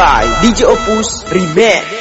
by DJ Opus Remix